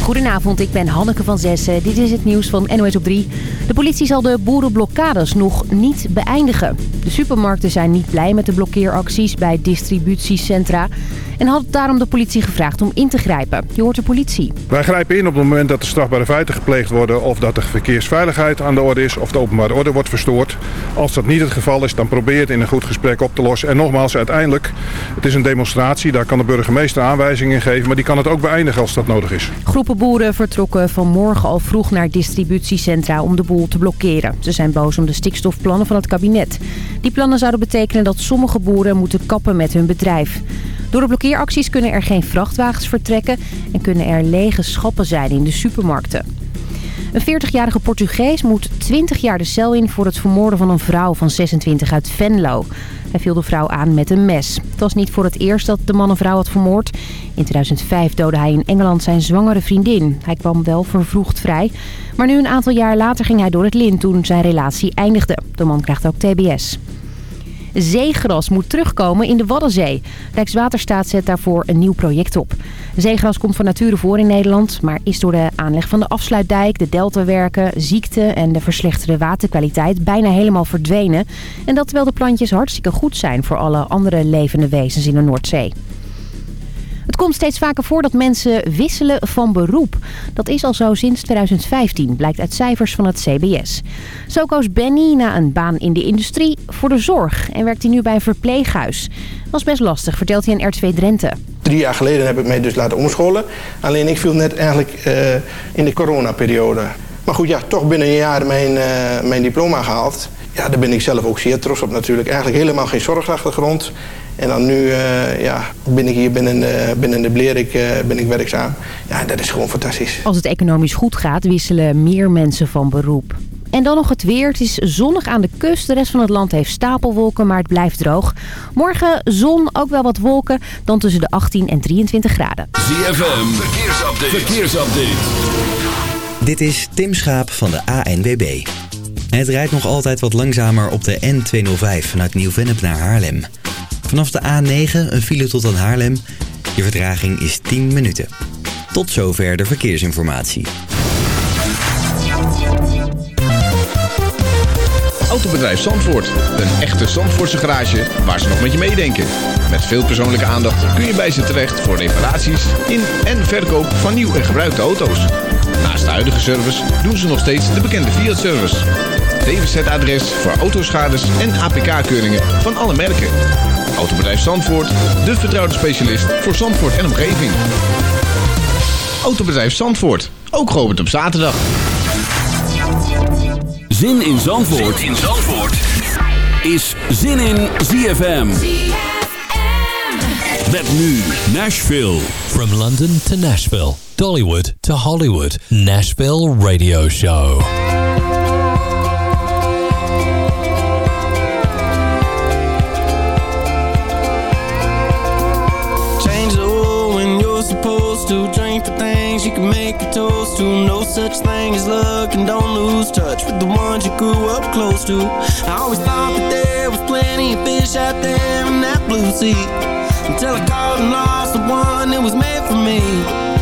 Goedenavond, ik ben Hanneke van Zessen. Dit is het nieuws van NOS op 3. De politie zal de boerenblokkades nog niet beëindigen. De supermarkten zijn niet blij met de blokkeeracties bij distributiecentra... en had daarom de politie gevraagd om in te grijpen. Je hoort de politie. Wij grijpen in op het moment dat er strafbare feiten gepleegd worden... of dat de verkeersveiligheid aan de orde is of de openbare orde wordt verstoord. Als dat niet het geval is, dan probeer het in een goed gesprek op te lossen. En nogmaals, uiteindelijk, het is een demonstratie. Daar kan de burgemeester aanwijzingen in geven... maar die kan het ook beëindigen als dat nodig is. Groepen boeren vertrokken vanmorgen al vroeg naar distributiecentra om de boel te blokkeren. Ze zijn boos om de stikstofplannen van het kabinet. Die plannen zouden betekenen dat sommige boeren moeten kappen met hun bedrijf. Door de blokkeeracties kunnen er geen vrachtwagens vertrekken en kunnen er lege schappen zijn in de supermarkten. Een 40-jarige Portugees moet 20 jaar de cel in voor het vermoorden van een vrouw van 26 uit Venlo. Hij viel de vrouw aan met een mes. Het was niet voor het eerst dat de man een vrouw had vermoord. In 2005 doodde hij in Engeland zijn zwangere vriendin. Hij kwam wel vervroegd vrij. Maar nu een aantal jaar later ging hij door het lint toen zijn relatie eindigde. De man krijgt ook TBS. Zeegras moet terugkomen in de Waddenzee. Rijkswaterstaat zet daarvoor een nieuw project op. Zeegras komt van nature voor in Nederland... maar is door de aanleg van de afsluitdijk, de deltawerken, ziekte... en de verslechterde waterkwaliteit bijna helemaal verdwenen. En dat terwijl de plantjes hartstikke goed zijn... voor alle andere levende wezens in de Noordzee. Het komt steeds vaker voor dat mensen wisselen van beroep. Dat is al zo sinds 2015, blijkt uit cijfers van het CBS. Zo koos Benny na een baan in de industrie voor de zorg en werkt hij nu bij een verpleeghuis. Was best lastig, vertelt hij aan R2 Drenthe. Drie jaar geleden heb ik mij dus laten omscholen. Alleen ik viel net eigenlijk uh, in de coronaperiode. Maar goed, ja, toch binnen een jaar mijn, uh, mijn diploma gehaald. Ja, daar ben ik zelf ook zeer trots op natuurlijk. Eigenlijk helemaal geen zorgachtergrond. En dan nu uh, ja, ben ik hier binnen de, binnen de Blerik uh, ben ik werkzaam. Ja, dat is gewoon fantastisch. Als het economisch goed gaat, wisselen meer mensen van beroep. En dan nog het weer. Het is zonnig aan de kust. De rest van het land heeft stapelwolken, maar het blijft droog. Morgen zon, ook wel wat wolken. Dan tussen de 18 en 23 graden. ZFM, verkeersupdate. verkeersupdate. Dit is Tim Schaap van de ANWB. Het rijdt nog altijd wat langzamer op de N205 vanuit Nieuw-Vennep naar Haarlem. Vanaf de A9 een file tot aan Haarlem. Je vertraging is 10 minuten. Tot zover de verkeersinformatie. Autobedrijf Zandvoort. Een echte Zandvoortse garage waar ze nog met je meedenken. Met veel persoonlijke aandacht kun je bij ze terecht voor reparaties in en verkoop van nieuw en gebruikte auto's. Naast de huidige service doen ze nog steeds de bekende Fiat-service. DWZ-adres voor autoschades en APK-keuringen van alle merken. Autobedrijf Zandvoort, de vertrouwde specialist voor Zandvoort en omgeving. Autobedrijf Zandvoort, ook geopend op zaterdag. Zin in Zandvoort, zin in Zandvoort. is Zin in ZFM. Met nu Nashville. From London to Nashville, Dollywood to Hollywood, Nashville Radio Show. Can make a toast to. No such thing as luck and don't lose touch with the ones you grew up close to. I always thought that there was plenty of fish out there in that blue sea. Until I caught and lost the one that was made for me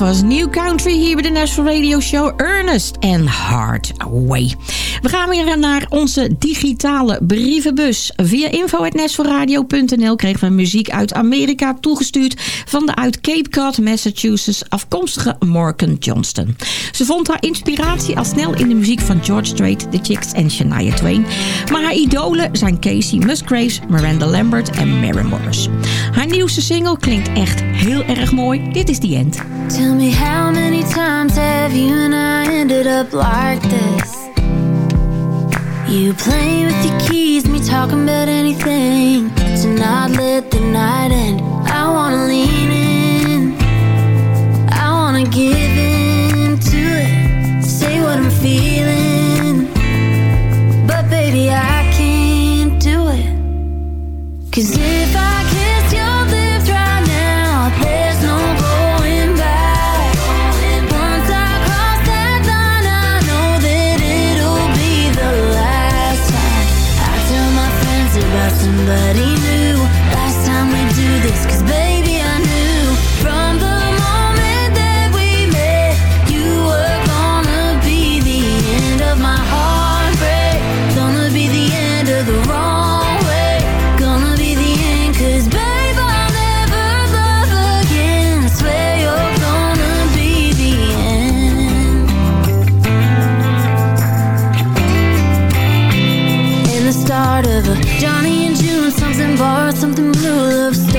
Was New Country hier bij de Nashville Radio Show. Ernest and Hard Away. We gaan weer naar onze digitale brievenbus. Via info.nesforradio.nl kregen we muziek uit Amerika toegestuurd... van de uit Cape Cod, Massachusetts afkomstige Morgan Johnston. Ze vond haar inspiratie al snel in de muziek van George Strait, The Chicks en Shania Twain. Maar haar idolen zijn Casey Musgraves, Miranda Lambert en Mary Morris. Haar nieuwste single klinkt echt heel erg mooi. Dit is The End. Tell me how many times have you and I ended up like this? You playing with your keys, me talking about anything. not let the night end. I wanna lean in, I wanna give in to it. Say what I'm feeling, but baby I can't do it. Cause if I part of a Johnny and June, something borrowed, something blue, love's.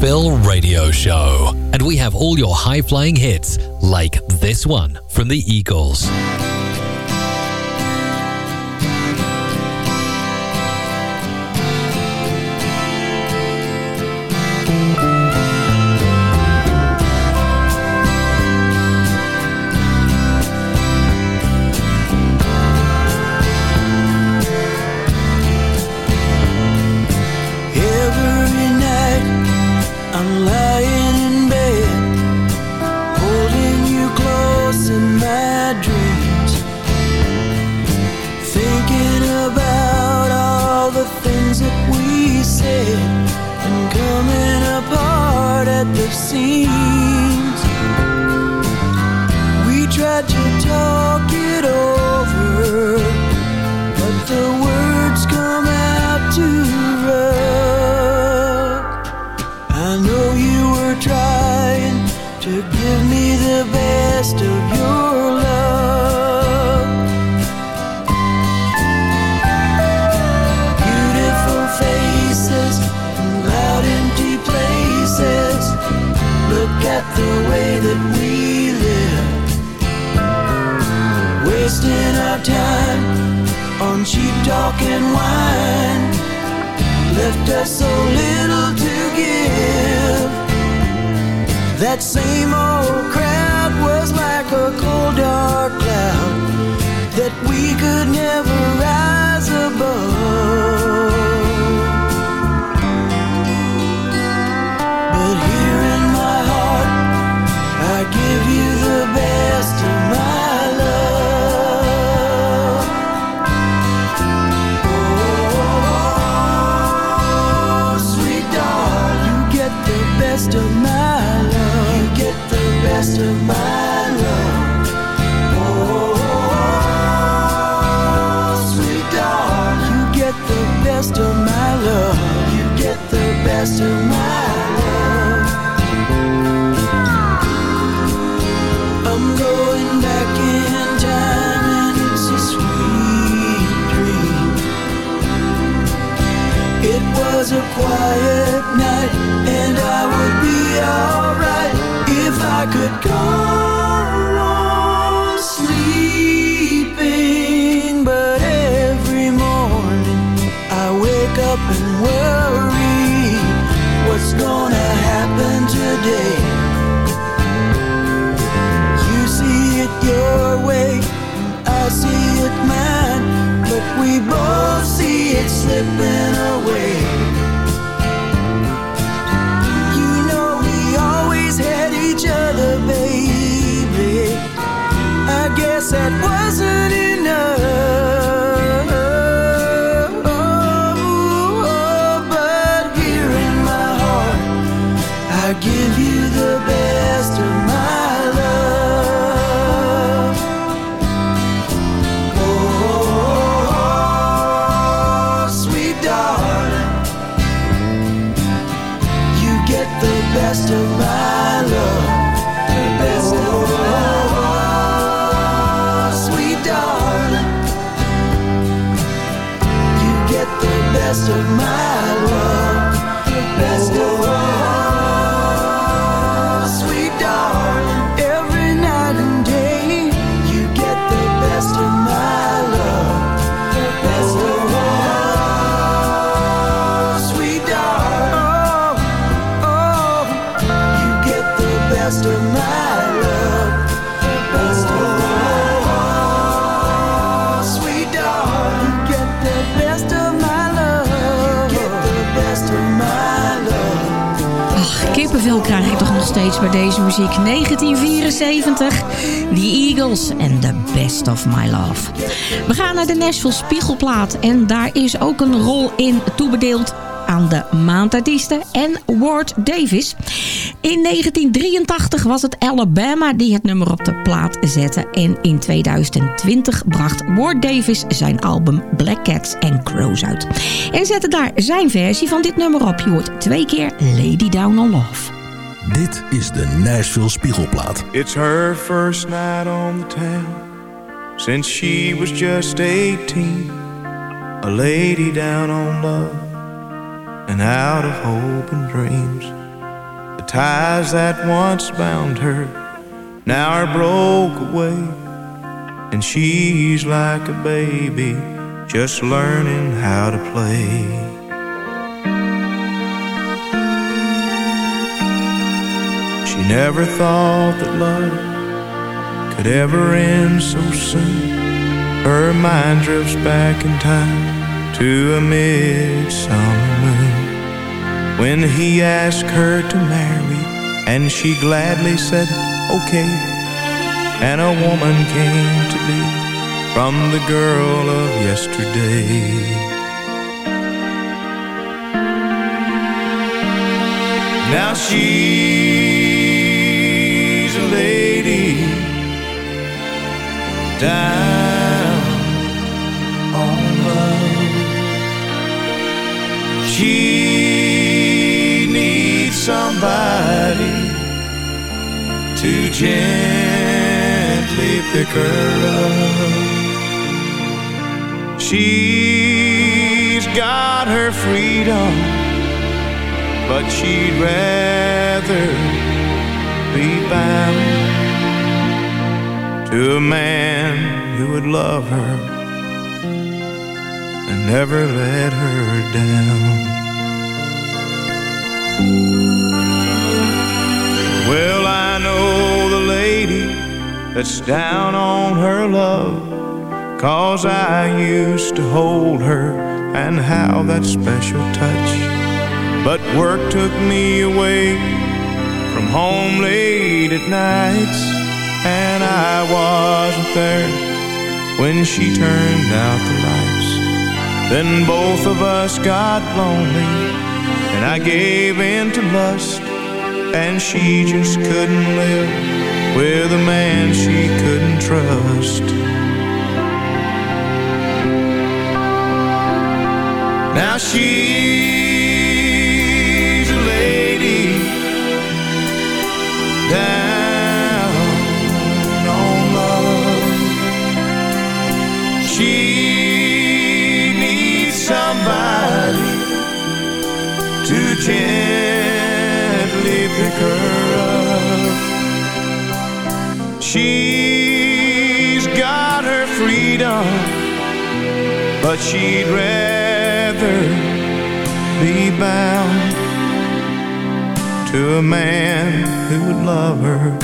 Bill Radio Show. And we have all your high flying hits like this one from the Eagles. My steeds bij deze muziek. 1974, The Eagles en The Best of My Love. We gaan naar de Nashville Spiegelplaat. En daar is ook een rol in toebedeeld aan de maandartiesten en Ward Davis. In 1983 was het Alabama die het nummer op de plaat zette. En in 2020 bracht Ward Davis zijn album Black Cats and Crows uit. En zette daar zijn versie van dit nummer op. Je hoort twee keer Lady Down on Love. Dit is de Nashville Spiegelplaat. It's her first night on the town since she was just 18. A lady down on love and out of hope and dreams. The ties that once bound her now are broke away. And she's like a baby just learning how to play. She never thought that love could ever end so soon. Her mind drifts back in time to a midsummer moon when he asked her to marry, and she gladly said, okay. And a woman came to be from the girl of yesterday. Now lady down on love. She needs somebody to gently pick her up. She's got her freedom, but she'd rather be bound to a man who would love her and never let her down. Well, I know the lady that's down on her love. Cause I used to hold her and how that special touch. But work took me away from home late at nights. And I wasn't there when she turned out the lights. Then both of us got lonely and I gave in to lust. And she just couldn't live with a man she couldn't trust. Now she's to gently pick her up. She's got her freedom, but she'd rather be bound to a man who'd love her,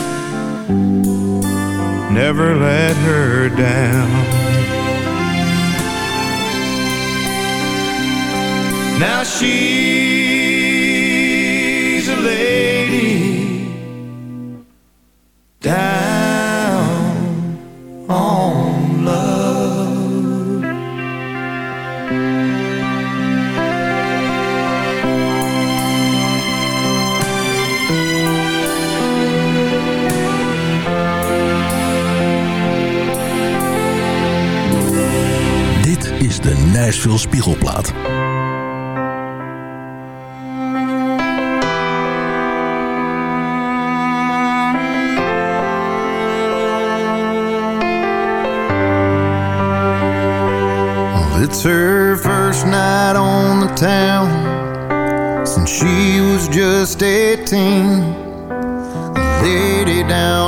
never let her down. Now she's Nashville Spiegelplaat. It's her first night on the town since she was just 18. A lady down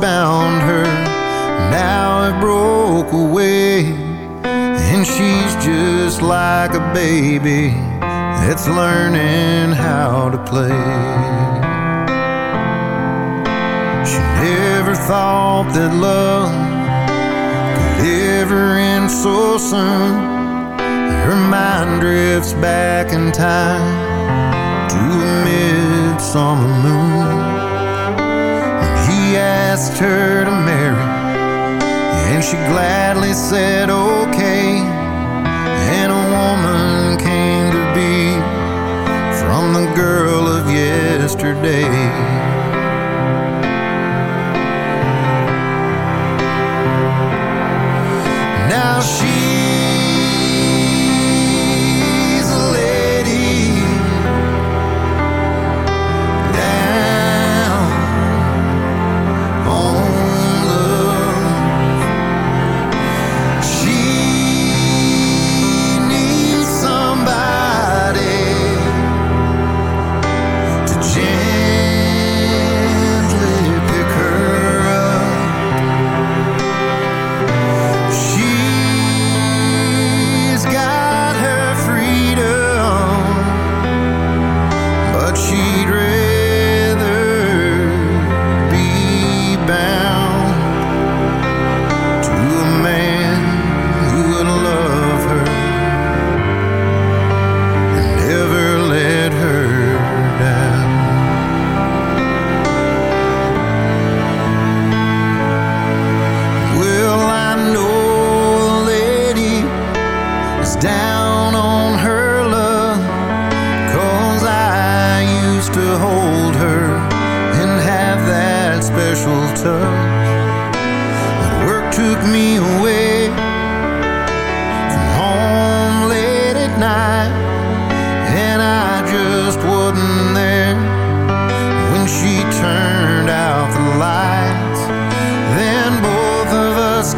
bound her now have broke away. And she's just like a baby that's learning how to play. She never thought that love could ever end so soon. Her mind drifts back in time to a midsummer moon. Asked her to marry, and she gladly said okay. And a woman came to be from the girl of yesterday. Now she's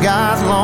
of us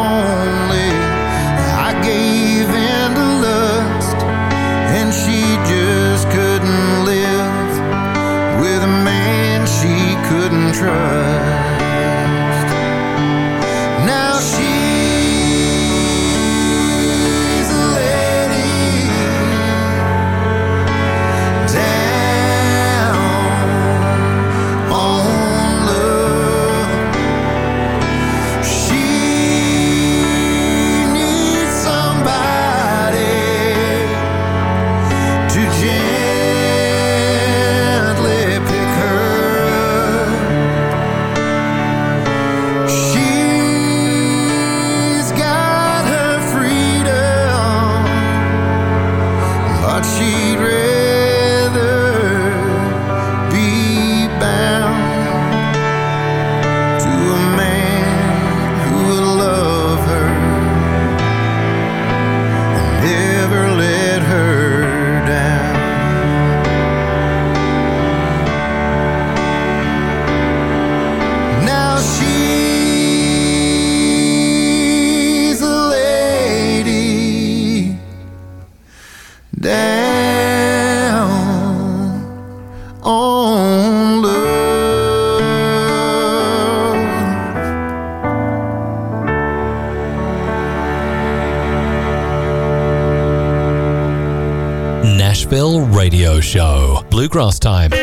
Show. Bluegrass time. A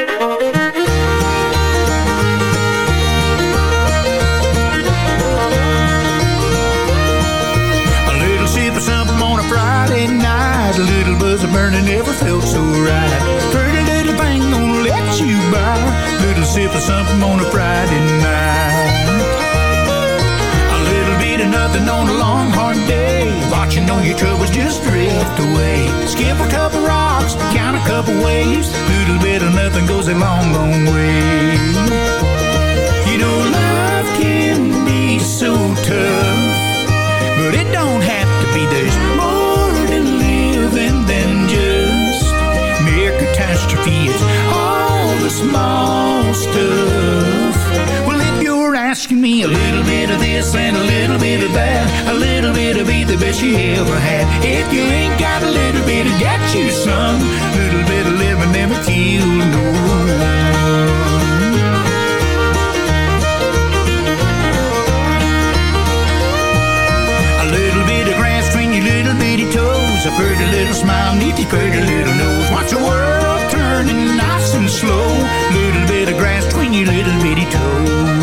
little sip of something on a Friday night. A little buzz of burning never felt so right. Pretty little thing gonna let you by. Little sip of something on a Friday night. A of nothing on a long hard day. Watching all your troubles just drift away. Skip a couple rocks, count a couple waves. Little bit of nothing goes a long, long way. You know life can be so tough. But it don't have to be. There's more to living than just mere catastrophe. It's all the small stuff. Asking me a little bit of this and a little bit of that, a little bit of be the best you ever had. If you ain't got a little bit of got you some, little bit of living never kill no one. A little bit of grass between your little bitty toes. A pretty little smile neath your pretty little nose. Watch the world turning nice and slow. Little bit of grass between your little bitty toes.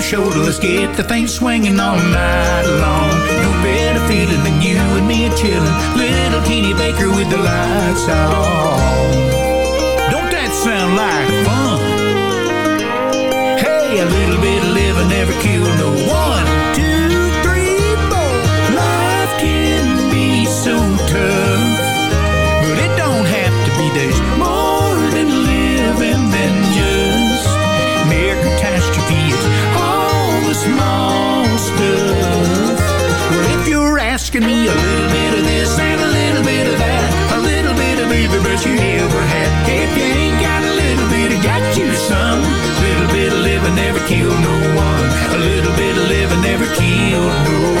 my shoulder. Let's get the thing swinging all night long. No better feeling than you and me a chillin'. Little Kenny Baker with the lights on. Never killed no one. A little bit of living never killed no one.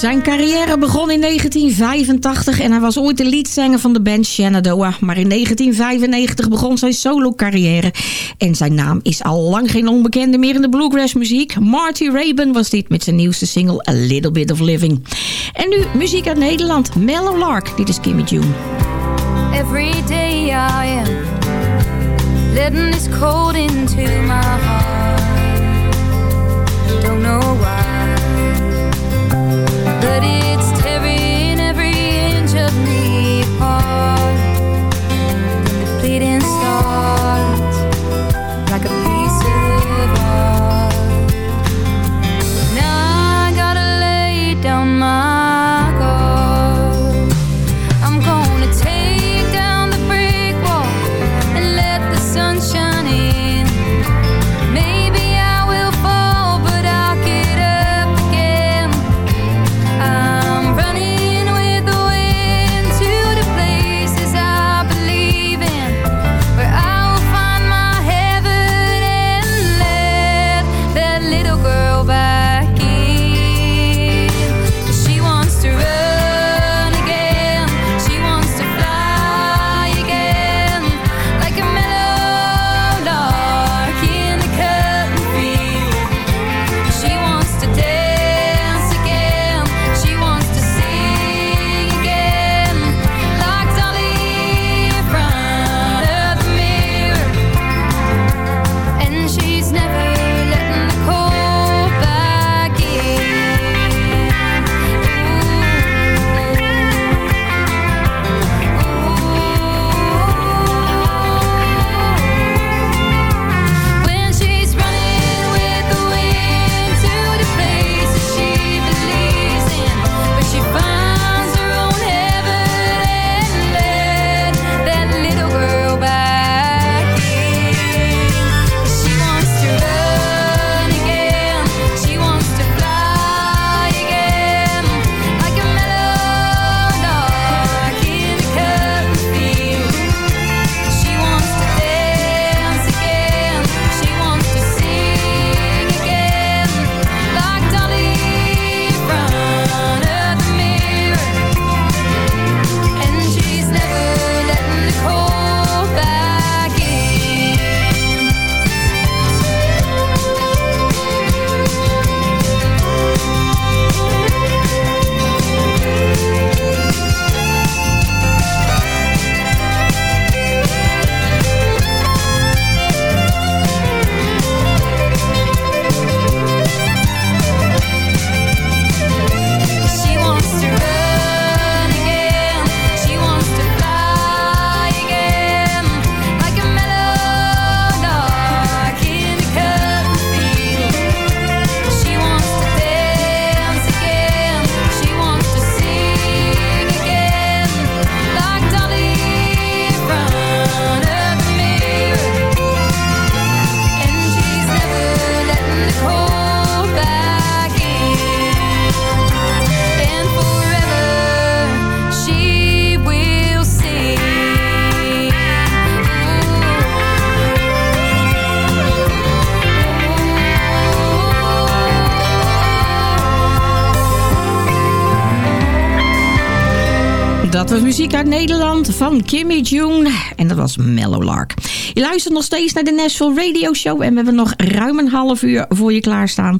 Zijn carrière begon in 1985 en hij was ooit de leadzanger van de band Shenandoah. Maar in 1995 begon zijn solo-carrière. En zijn naam is al lang geen onbekende meer in de bluegrass muziek. Marty Raben was dit met zijn nieuwste single A Little Bit of Living. En nu muziek uit Nederland. Mellow Lark, dit is Kimmy June. Every day I am letting this cold into my heart. But it's tearing every inch of me apart. Muziek uit Nederland van Kimmy June. En dat was Mellow Lark. Je luistert nog steeds naar de Nashville Radio Show. En we hebben nog ruim een half uur voor je klaarstaan.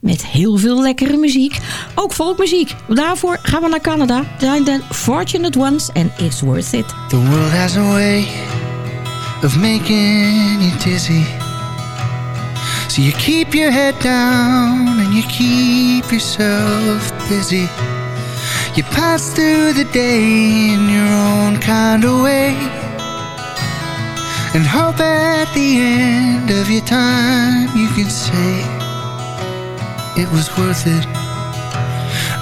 Met heel veel lekkere muziek. Ook folkmuziek. Daarvoor gaan we naar Canada. Zijn de Fortunate Ones en It's Worth It. The world has a way of making you dizzy. So you keep your head down and you keep yourself busy. You pass through the day in your own kind of way And hope at the end of your time you can say It was worth it.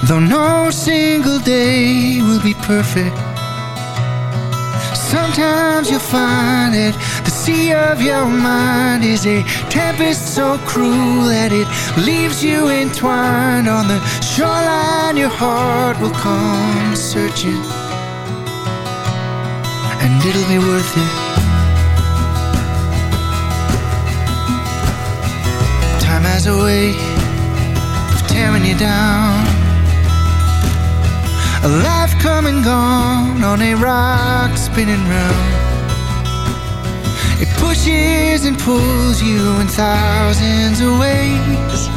Though no single day will be perfect Sometimes you'll find it sea of your mind is a tempest so cruel that it leaves you entwined on the shoreline. Your heart will come searching, and it'll be worth it. Time has a way of tearing you down. A life come and gone on a rock spinning round. It pushes and pulls you in thousands of ways.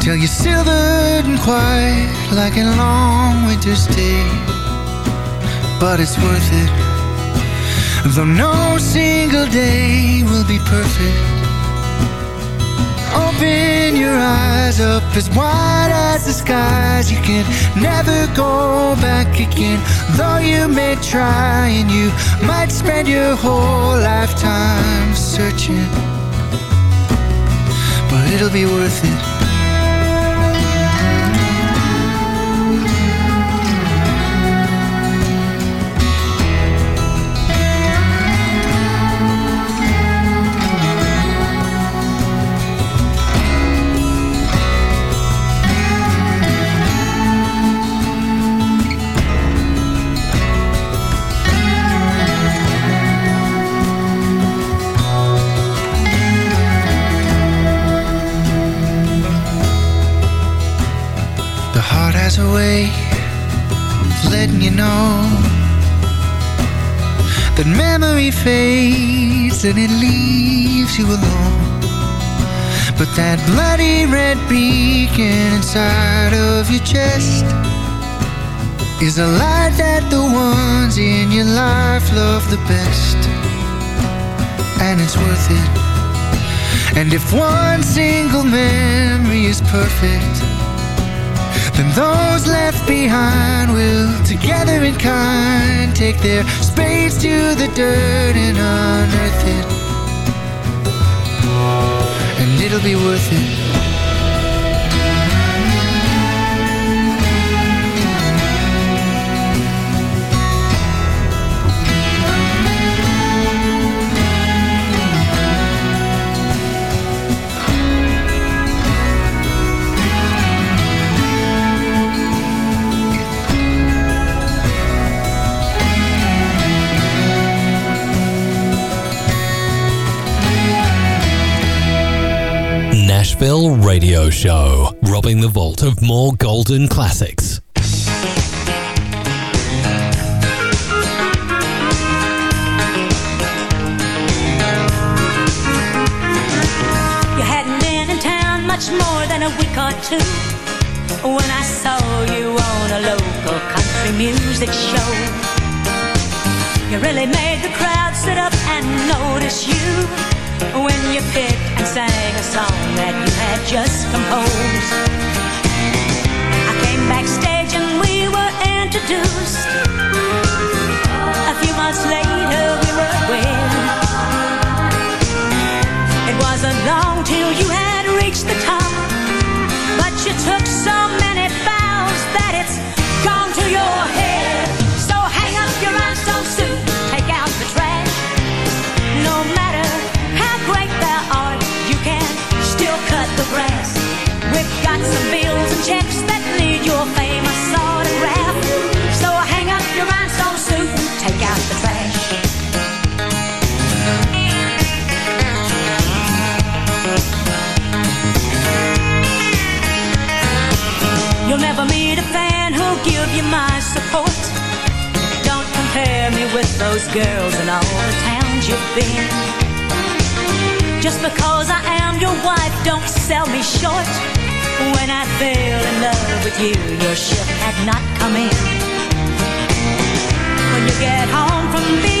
Till you're silvered and quiet like a long winter's day But it's worth it. Though no single day will be perfect Open your eyes up as wide as the skies. You can never go back again. Though you may try and you might spend your whole lifetime searching But it'll be worth it fades and it leaves you alone. But that bloody red beacon inside of your chest is a light that the ones in your life love the best. And it's worth it. And if one single memory is perfect, then those left behind will, together in kind, take their spades to the dirt and unearth it. And it'll be worth it. Nashville Radio Show, robbing the vault of more golden classics. You hadn't been in town much more than a week or two when I saw you on a local country music show. You really made song that you had just composed. I came backstage and we were introduced. A few months later, we were wed. It wasn't long till you had reached the top, but you took so many bows that it's gone to your head. Those girls in all the towns you've been. Just because I am your wife, don't sell me short. When I fell in love with you, your ship had not come in. When you get home from being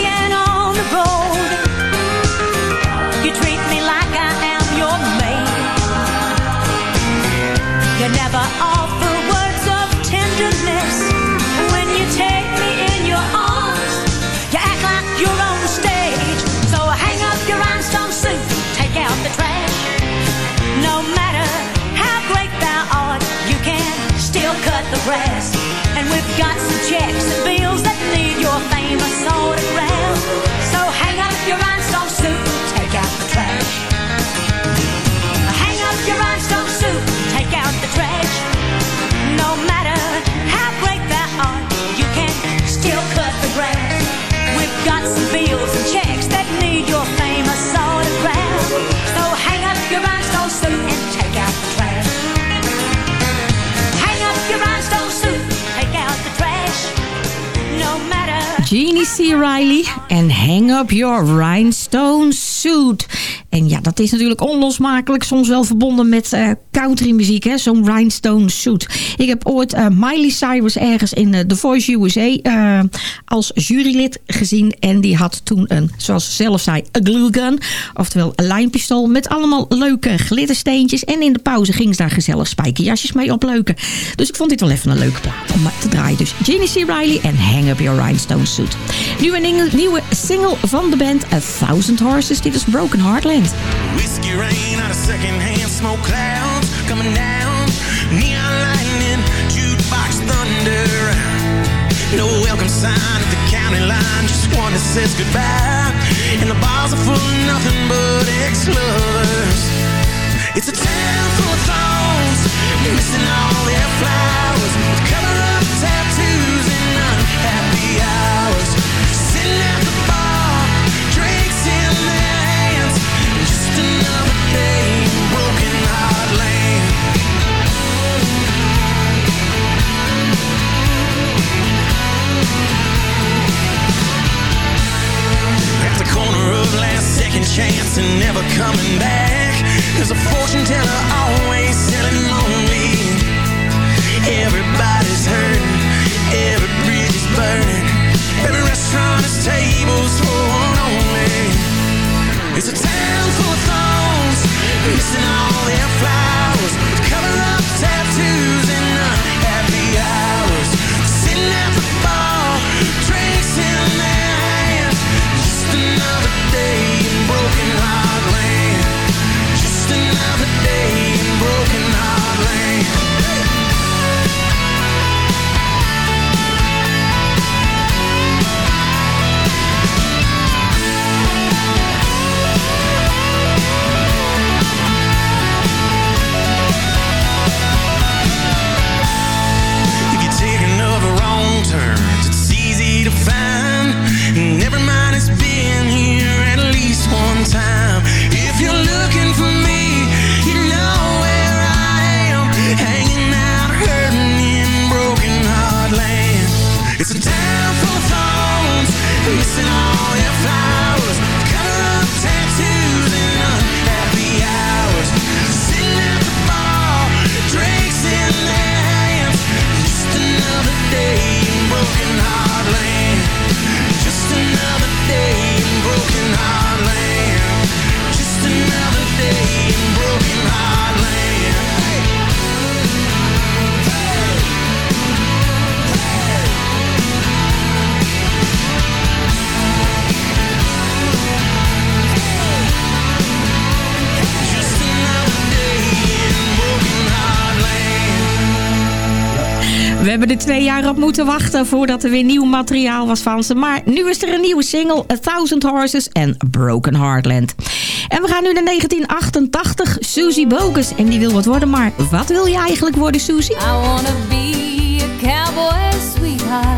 the grass. And we've got some checks and bills that need your famous autograph. So hang up your rhinestone suit, take out the trash. Hang up your rhinestone suit, take out the trash. No matter how great thou art, you can still cut the grass. We've got some bills and checks that need Jeannie C. Riley en Hang Up Your Rhinestone Suit. En ja, dat is natuurlijk onlosmakelijk soms wel verbonden met uh, countrymuziek, hè? zo'n rhinestone suit. Ik heb ooit uh, Miley Cyrus ergens in uh, The Voice USA als jurylid gezien. En die had toen een, zoals ze zelf zei, een glue gun. Oftewel een lijnpistool met allemaal leuke glittersteentjes. En in de pauze ging ze daar gezellig spijkerjasjes mee opleuken. Dus ik vond dit wel even een leuke plaat om te draaien. Dus Jeannie C. Riley en Hang Up Your Rhinestone Suit. Nieuwe single van de band A Thousand Horses. Dit is Broken Heartland. Whiskey rain out of secondhand smoke clouds coming down. Neon lightning, jukebox thunder. No welcome sign at the county line, just one that says goodbye. And the bars are full of nothing but ex-lovers. It's a town full of thorns, missing all their flowers. With of last second chance and never coming back. There's a fortune teller always selling lonely. Everybody's hurting, every bridge is burning. Every restaurant has tables for one only. It's a town full of thorns, missing all their flowers. Cover-up tattoos hebben er twee jaar op moeten wachten voordat er weer nieuw materiaal was van ze. Maar nu is er een nieuwe single, A Thousand Horses en Broken Heartland. En we gaan nu naar 1988, Susie Bogus. En die wil wat worden, maar wat wil je eigenlijk worden, Susie? I wanna be a cowboy sweetheart.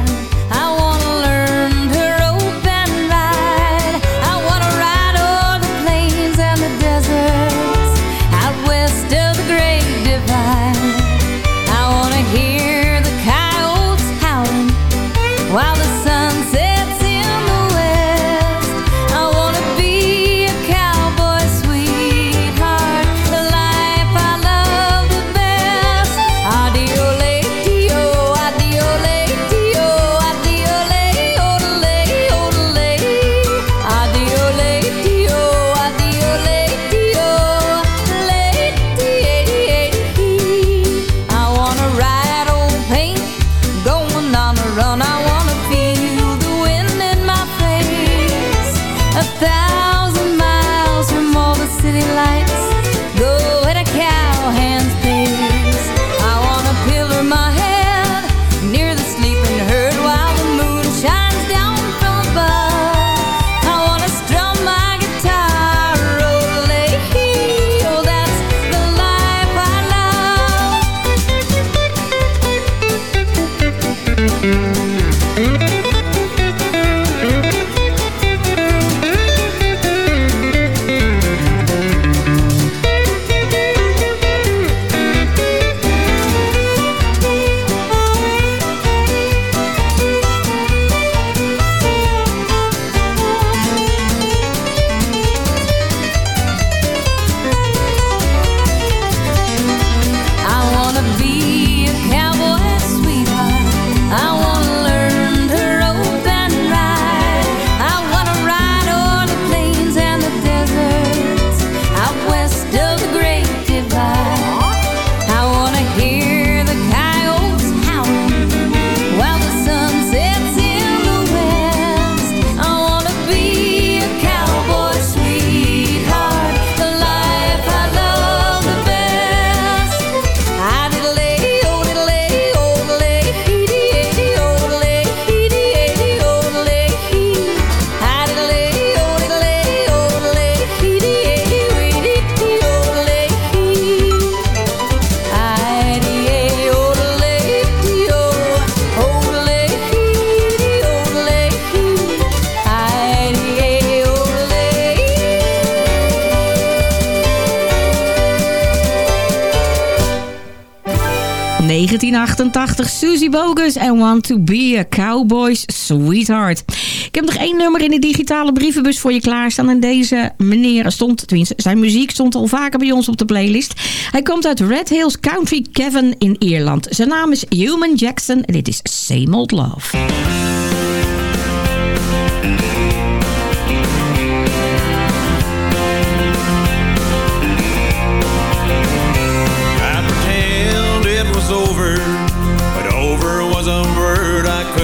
1988, Susie Bogus en Want to Be a Cowboy's Sweetheart. Ik heb nog één nummer in de digitale brievenbus voor je klaarstaan. En deze meneer stond, tenminste zijn muziek stond al vaker bij ons op de playlist. Hij komt uit Red Hills Country Kevin in Ierland. Zijn naam is Human Jackson en dit is Same Old Love.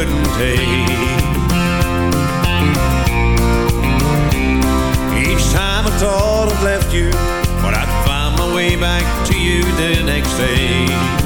Couldn't take. Each time I thought I'd left you, but I'd find my way back to you the next day.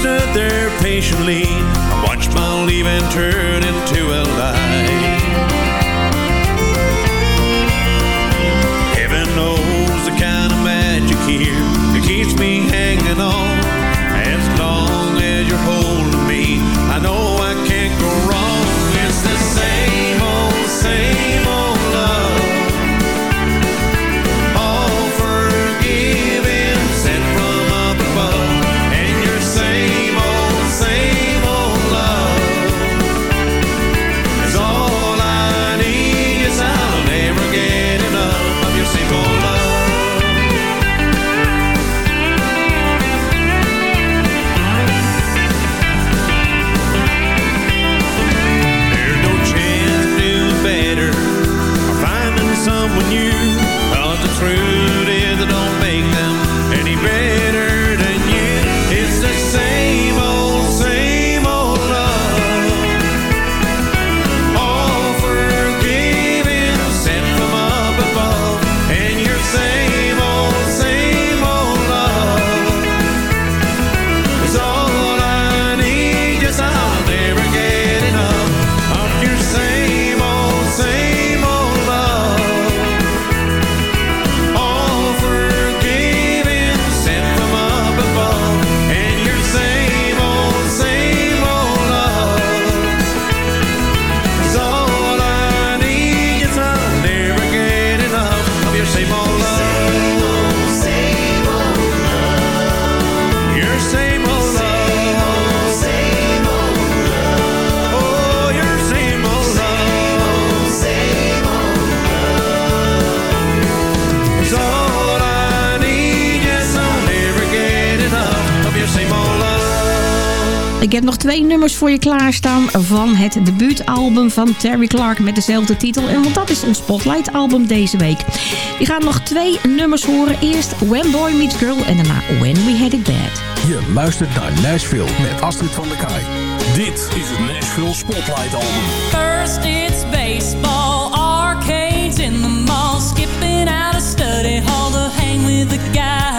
Stood there patiently. I watched my leaving turn Ik heb nog twee nummers voor je klaarstaan van het debuutalbum van Terry Clark met dezelfde titel. En want dat is ons Spotlight album deze week. Je gaat nog twee nummers horen. Eerst When Boy Meets Girl en daarna When We Had It Bad. Je luistert naar Nashville met Astrid van der Kaai. Dit is het Nashville Spotlight Album. First it's baseball, arcades in the mall, skipping out of study hall to hang with the guys.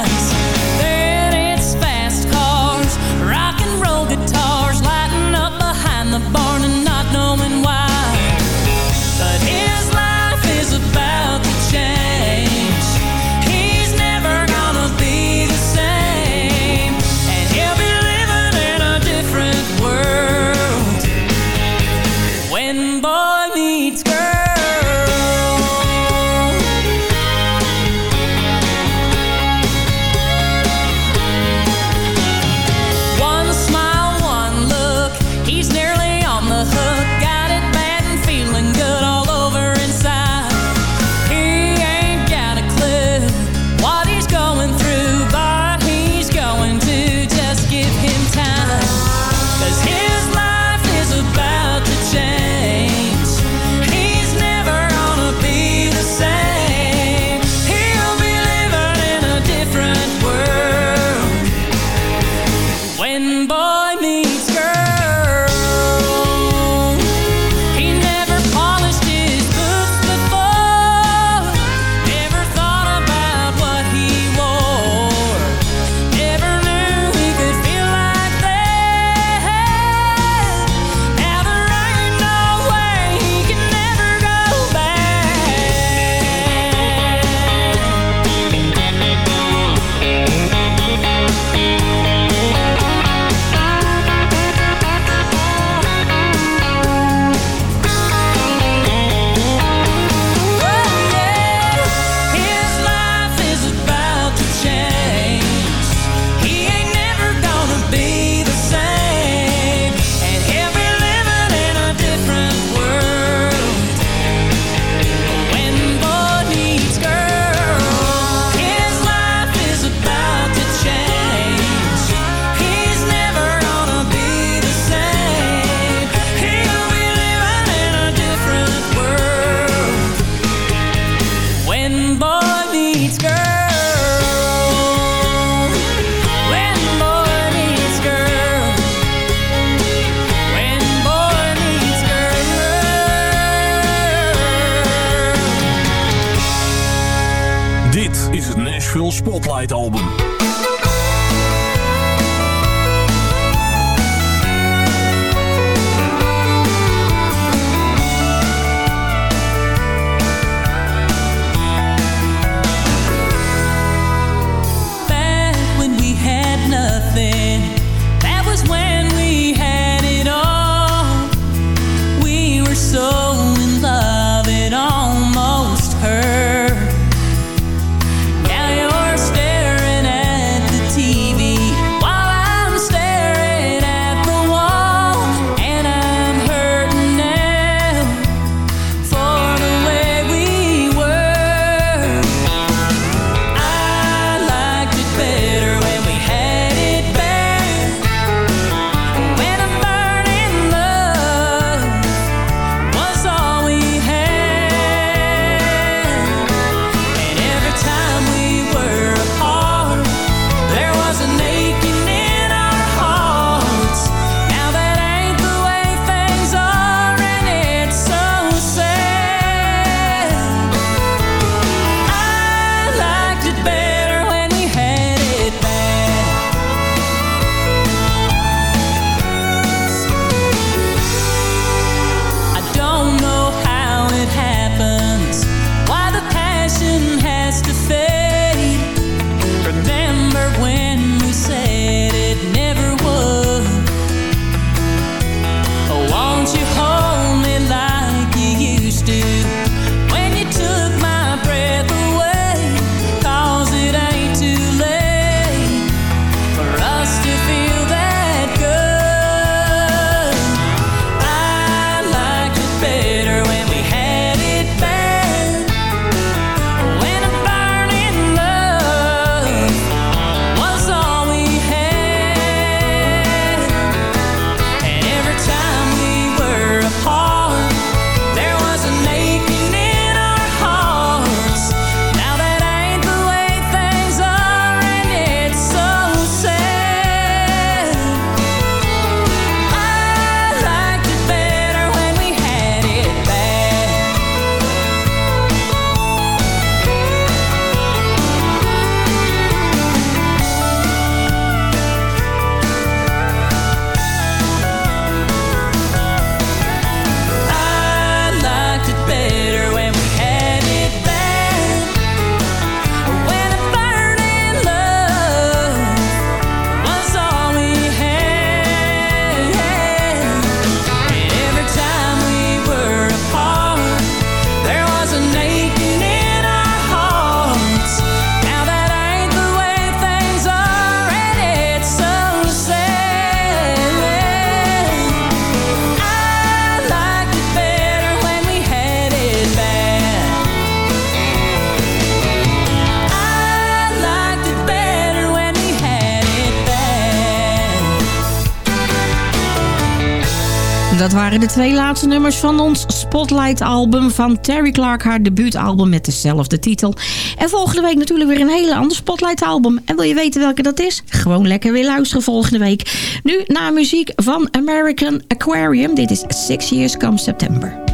waren de twee laatste nummers van ons Spotlight-album... van Terry Clark, haar debuutalbum met dezelfde titel. En volgende week natuurlijk weer een hele ander Spotlight-album. En wil je weten welke dat is? Gewoon lekker weer luisteren volgende week. Nu naar muziek van American Aquarium. Dit is Six Years Come September.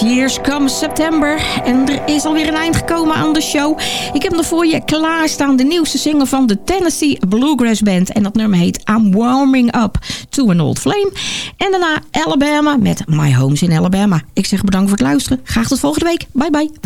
Years Come September. En er is alweer een eind gekomen aan de show. Ik heb nog voor je klaarstaan de nieuwste single van de Tennessee Bluegrass Band. En dat nummer heet I'm Warming Up to an Old Flame. En daarna Alabama met My Homes in Alabama. Ik zeg bedankt voor het luisteren. Graag tot volgende week. Bye bye.